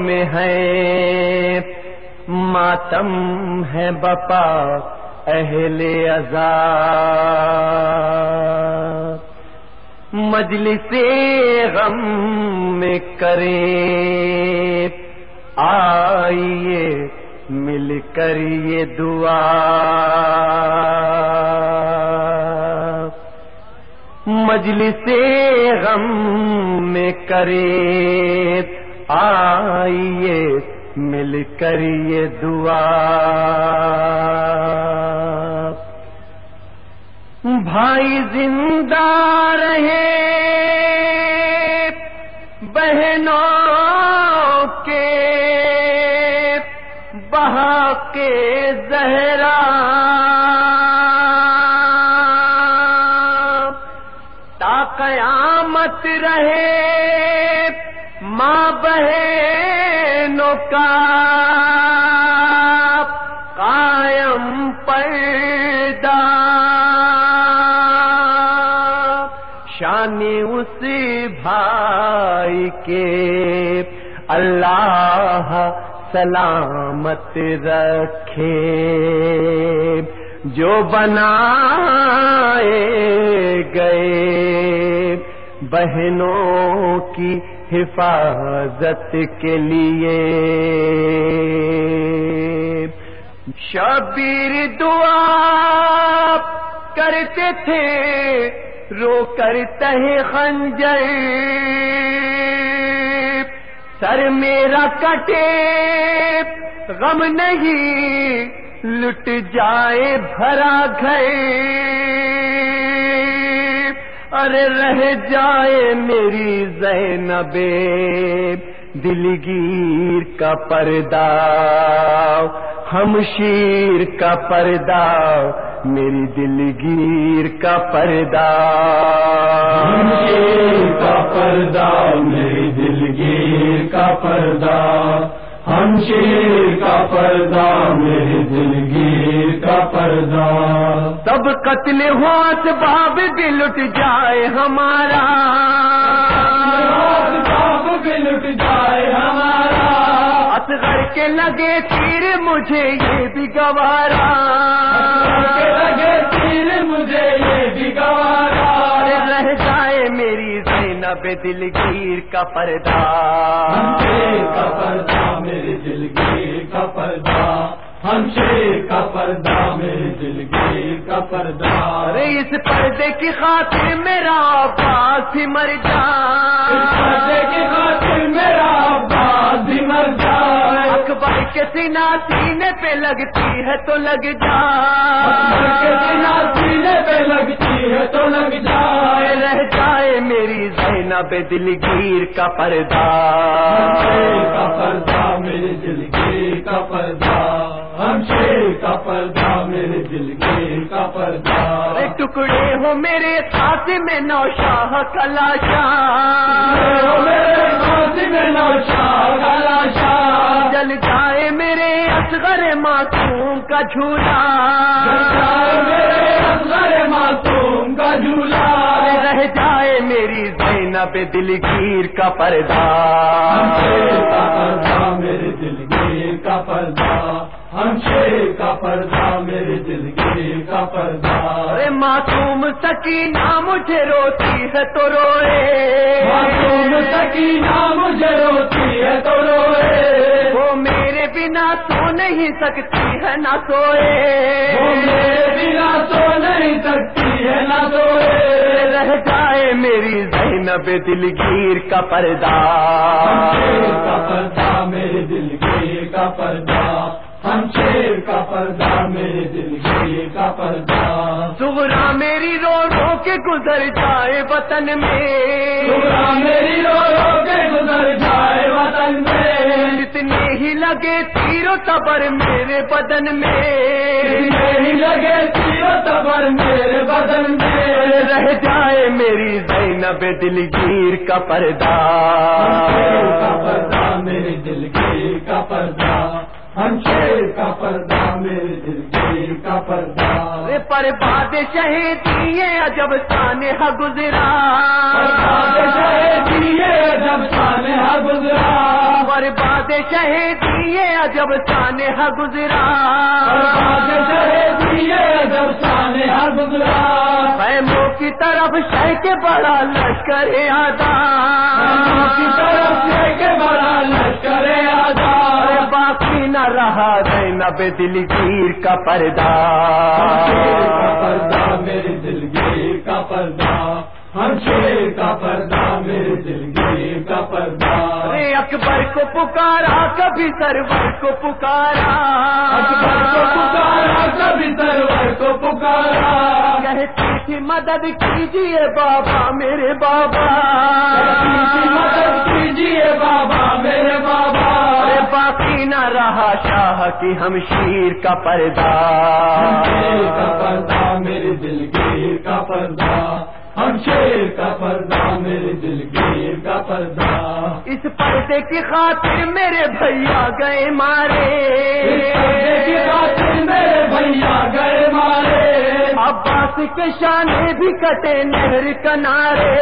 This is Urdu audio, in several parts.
میں ہے۔ ماتم ہے بپا اہل ازا مجلس غم میں کرے آئیے مل کر یہ دعا۔ مجلس غم میں کرے آئیے، مل کر یہ دعا۔ بھائی زندہ رہے، بہنوں کے بہا کے زہرا۔ تا قیامت رہے ماں بہنوں کا قائم پیدا شانی اس بھائی کے اللہ سلامت رکھے۔ جو بنائے گئے بہنوں کی حفاظت کے لیے۔ شبیر دعا کرتے تھے، رو کر تہ خنجر۔ سر میرا کٹے، غم نہیں، لٹ جائے بھرا گھر۔ ارے رہ جائے میری زینب دلگیر کا پردہ، ہم شیر کا پردہ، میری دلگیر کا پردہ۔ شیر کا پردہ، میری دلگیر کا پردہ۔ ہم شیر کا پردہ، میری دلگیر کا پردہ۔ سب قتل ہو اسباب بھی لٹ جائے ہمارا۔ بھی لٹ جائے ہمارا۔ اصغر کے لگے تیر مجھے یہ بھی گوارا۔ لگے تیر مجھے یہ بھی گوارا۔ رہ جائے میری زینب دلگیر کا پردہ۔ کا پردہ میرے دلگیر کا پردہ۔ ہم شیر کا پردہ میرے دلگیر کا پردہ۔ ارے اس پردے کی خاطر میرا پاس ہی مر جا پردے کی خاطر میرا باز بھی مر جائے۔ اکبر کے سینا سینے پہ لگتی ہے تو لگ جا کے بنا سینے پہ لگتی ہے تو لگ جائے۔ رہ جائے میری زینب دلگیر کا پردہ۔ کا پردہ میرے دلگیر کا پردہ۔ ہم شیر کا پردہ میرے دلگیر کا پردہ۔ ٹکڑے ہو میرے ساتھ میں نوشاہ کلاشا میرے ساتھ میں گلا شاہ جل جائے میرے اصغر معصوم کا جھولا۔ میرے اصغر معصوم کا جھولا۔ جائے پردہ ہم شیر کا پردہ میرے دلگیر کا پردہ۔ ہم شیر کا پردہ میرے دلگیر کا پردہ ارے معصوم سکینہ مجھے روتی ہے تو روئے۔ معصوم سکینہ مجھے روتی ہے تو روئے۔ وہ میرے بنا سو نہیں سکتی ہے نہ وہ سوئے۔ میرے بنا سو نہیں سکتی ہے نہ سوئے رہ جائے میری زینب دلگیر کا پردہ کا پردہ۔ میرے دلگیر کا پردہ ہم شیر کا پردہ میرے دلگیر کا پردہ سغرا میری رو رو کے گزر جائے وطن میں۔ سورا میری رو لگے تیرو تبر میرے بدن میں۔ نہیں لگے تیرو تبر میرے بدن میں۔ رہ جائے میری زینب دلگیر کا پردہ۔ شیر کا پردہ میرے دلگیر کا پردہ۔ ہم شیر کا پردہ میرے دلگیر کا پردہ۔ پر باد شہید عجب سانحہ گزرا۔ جب سانحہ گزرا۔ شہید یہ عجب سانحہ گزرا۔ جب سانے ہر گزرا۔ خیموں کی طرف شہ کے بڑا لشکر آدا کی طرف سے کے بڑا لشکر آزاد باقی نہ رہا زینب دلگیر کا پردہ۔ پردہ میرے دل گیر کا پردہ۔ ہم شیر کا پردہ میرے دل گیر کا پردہ۔ ارے اکبر کو پکارا کبھی سرور کو پکارا۔ اکبر کو پکارا کبھی سرور کو پکارا۔ کہتی تھی مدد کیجیے بابا میرے بابا۔ مدد کیجیے بابا میرے بابا۔ باقی نہ رہا شاہ کی ہم شیر کا پردہ۔ کا پردہ میرے دل گیر کا پردہ۔ ہم شیر کا پردہ میرے دل گیر کا پردہ۔ اس پردے کی خاطر میرے بھیا گئے مارے۔ کی خاطر میرے بھیا گئے عباس کے شانے بھی کٹے نہر کنارے۔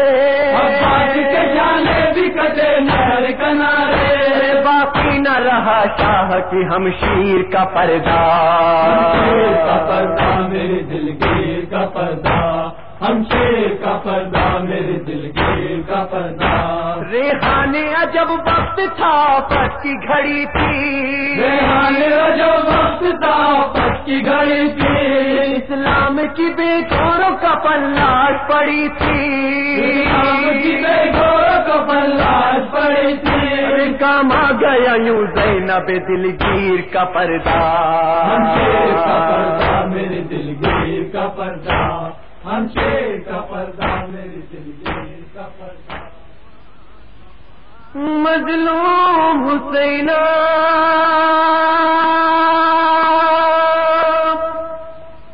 عباس کے جانے بھی کٹے نہر کنارے۔ ارے باقی نہ رہا شاہ کی ہم شیر کا پردہ۔ شیر کا پردہ میرے دل گیر کا پردہ۔ ہم شیر کا پردہ میرے دل گیر کا پردہ۔ ریحانے عجب وقت تھا پت کی گھڑی تھی۔ ریحان جو وقت تھا پت کی گھڑی تھی۔ اسلام کی بے چوروں کا پلاش پڑی اسلام کی تھی بے گورو کو پلاش پڑی تھی۔ کام آ گیا یوں زینب دلگیر کا پردہ۔ کا میرے دل گیر کا پردہ۔ ہم شیر کا پردہ میرے دل گیر کا پردہ۔ مجلوب حسینا